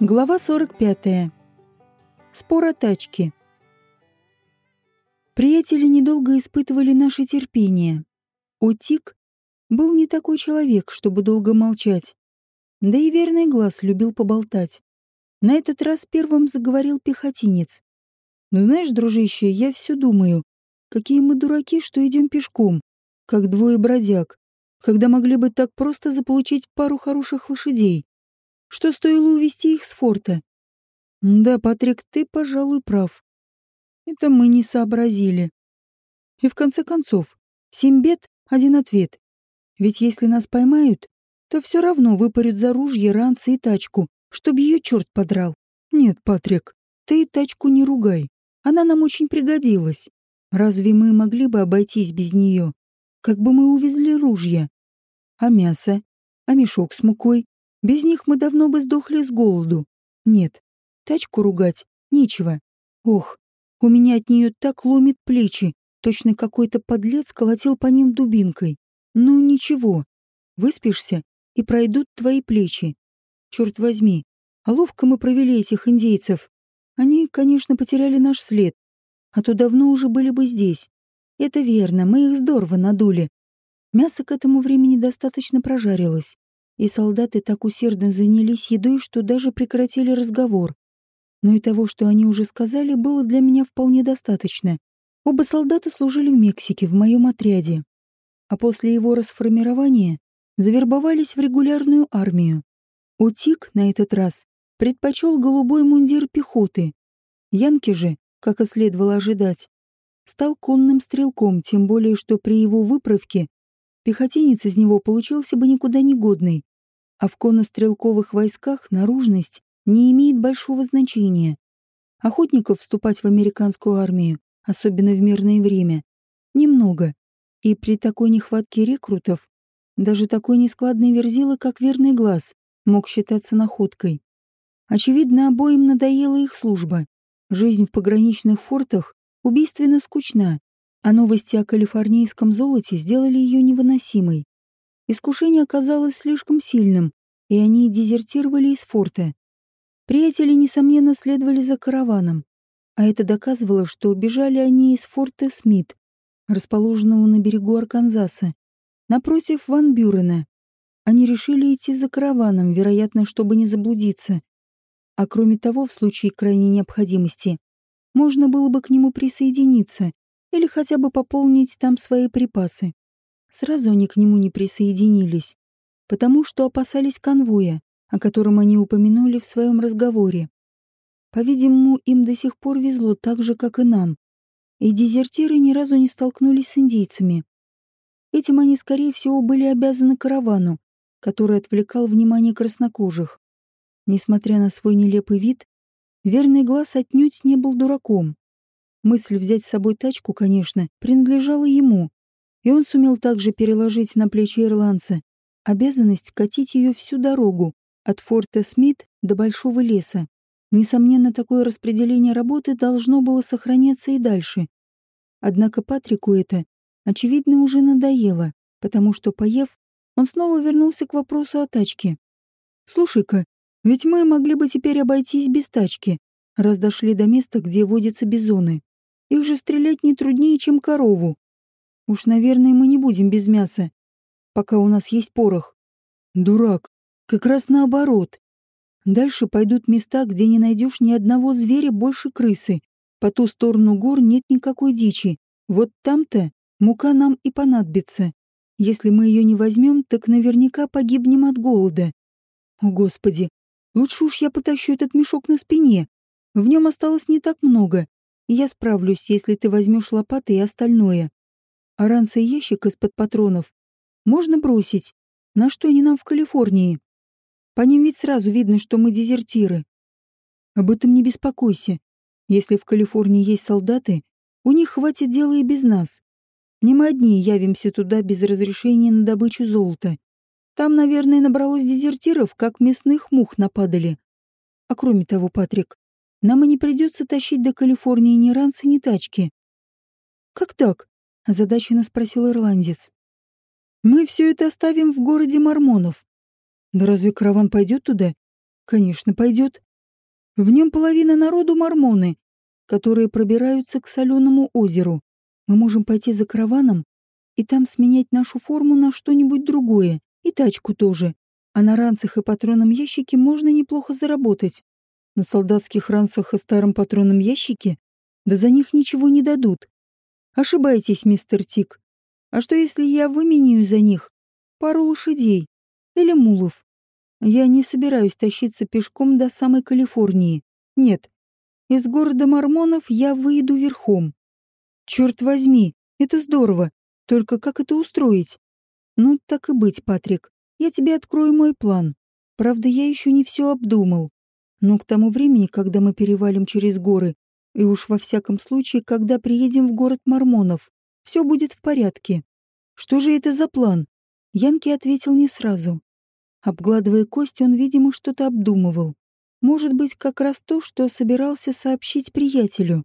Глава 45. Спор о тачке. Приятели недолго испытывали наше терпение. Утик был не такой человек, чтобы долго молчать. Да и верный глаз любил поболтать. На этот раз первым заговорил пехотинец. «Ну, «Знаешь, дружище, я все думаю, какие мы дураки, что идем пешком, как двое бродяг, когда могли бы так просто заполучить пару хороших лошадей что стоило увести их с форта. Да, Патрик, ты, пожалуй, прав. Это мы не сообразили. И в конце концов, семь бед — один ответ. Ведь если нас поймают, то все равно выпарют за ружье, ранцы и тачку, чтобы ее черт подрал. Нет, Патрик, ты тачку не ругай. Она нам очень пригодилась. Разве мы могли бы обойтись без нее? Как бы мы увезли ружья? А мясо? А мешок с мукой? Без них мы давно бы сдохли с голоду. Нет, тачку ругать нечего. Ох, у меня от нее так ломит плечи, точно какой-то подлец колотил по ним дубинкой. Ну ничего, выспишься, и пройдут твои плечи. Черт возьми, а ловко мы провели этих индейцев. Они, конечно, потеряли наш след, а то давно уже были бы здесь. Это верно, мы их здорово надули. Мясо к этому времени достаточно прожарилось и солдаты так усердно занялись едой, что даже прекратили разговор. Но и того, что они уже сказали, было для меня вполне достаточно. Оба солдата служили в Мексике в моем отряде, а после его расформирования завербовались в регулярную армию. Утик на этот раз предпочел голубой мундир пехоты. Янки же, как и следовало ожидать, стал конным стрелком, тем более что при его выправке пехотинец из него получился бы никуда не годный а в конно-стрелковых войсках наружность не имеет большого значения. Охотников вступать в американскую армию, особенно в мирное время, немного. И при такой нехватке рекрутов даже такой нескладный верзила, как верный глаз, мог считаться находкой. Очевидно, обоим надоела их служба. Жизнь в пограничных фортах убийственно скучна, а новости о калифорнийском золоте сделали ее невыносимой. Искушение оказалось слишком сильным, и они дезертировали из форта. Приятели, несомненно, следовали за караваном, а это доказывало, что убежали они из форта Смит, расположенного на берегу Арканзаса, напротив Ван Бюрена. Они решили идти за караваном, вероятно, чтобы не заблудиться. А кроме того, в случае крайней необходимости, можно было бы к нему присоединиться или хотя бы пополнить там свои припасы. Сразу они к нему не присоединились, потому что опасались конвоя, о котором они упомянули в своем разговоре. По-видимому, им до сих пор везло так же, как и нам, и дезертиры ни разу не столкнулись с индейцами. Этим они, скорее всего, были обязаны каравану, который отвлекал внимание краснокожих. Несмотря на свой нелепый вид, верный глаз отнюдь не был дураком. Мысль взять с собой тачку, конечно, принадлежала ему, и он сумел также переложить на плечи ирландца обязанность катить ее всю дорогу от форта Смит до Большого леса. Несомненно, такое распределение работы должно было сохраняться и дальше. Однако Патрику это, очевидно, уже надоело, потому что, поев, он снова вернулся к вопросу о тачке. «Слушай-ка, ведь мы могли бы теперь обойтись без тачки, раз дошли до места, где водятся бизоны. Их же стрелять не труднее, чем корову. Уж, наверное, мы не будем без мяса, пока у нас есть порох. Дурак, как раз наоборот. Дальше пойдут места, где не найдешь ни одного зверя больше крысы. По ту сторону гор нет никакой дичи. Вот там-то мука нам и понадобится. Если мы ее не возьмем, так наверняка погибнем от голода. О, Господи, лучше уж я потащу этот мешок на спине. В нем осталось не так много, и я справлюсь, если ты возьмешь лопаты и остальное. А ранцы и ящик из-под патронов можно бросить. На что они нам в Калифорнии? По ним ведь сразу видно, что мы дезертиры. Об этом не беспокойся. Если в Калифорнии есть солдаты, у них хватит дела и без нас. Не мы одни явимся туда без разрешения на добычу золота. Там, наверное, набралось дезертиров, как мясных мух нападали. А кроме того, Патрик, нам и не придется тащить до Калифорнии ни ранцы, ни тачки. «Как так?» — озадаченно спросил ирландец. «Мы все это оставим в городе Мормонов. Да разве караван пойдет туда? Конечно, пойдет. В нем половина народу мормоны, которые пробираются к соленому озеру. Мы можем пойти за караваном и там сменять нашу форму на что-нибудь другое, тачку тоже. А на ранцах и патронном ящике можно неплохо заработать. На солдатских ранцах и старом патронном ящике? Да за них ничего не дадут. Ошибаетесь, мистер Тик. А что если я выменяю за них пару лошадей или мулов? Я не собираюсь тащиться пешком до самой Калифорнии. Нет. Из города Мормонов я выйду верхом. Черт возьми, это здорово. Только как это устроить? Ну, так и быть, Патрик. Я тебе открою мой план. Правда, я еще не все обдумал. Но к тому времени, когда мы перевалим через горы, и уж во всяком случае, когда приедем в город Мормонов, все будет в порядке. Что же это за план? Янки ответил не сразу. Обгладывая кость, он, видимо, что-то обдумывал. Может быть, как раз то, что собирался сообщить приятелю.